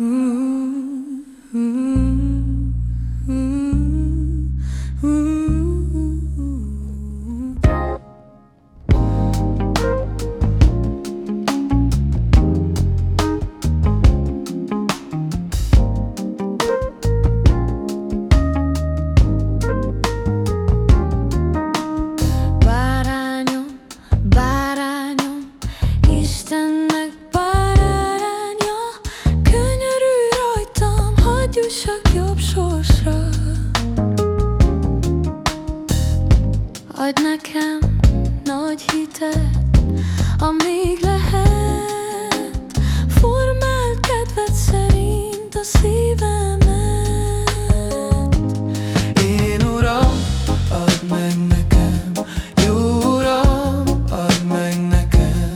Ooh. Adj nekem nagy hitet, amíg lehet, formáld kedved szerint a szívemet. Én Uram, add meg nekem, jó Uram, add meg nekem,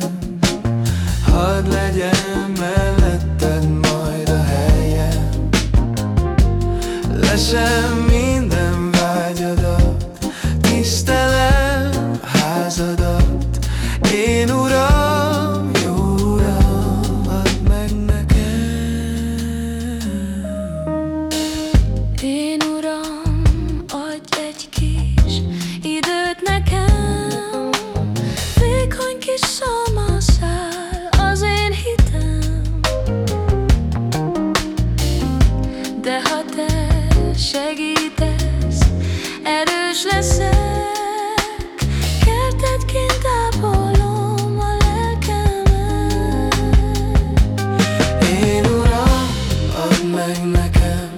hadd legyen melletted majd a helyem. Minden like a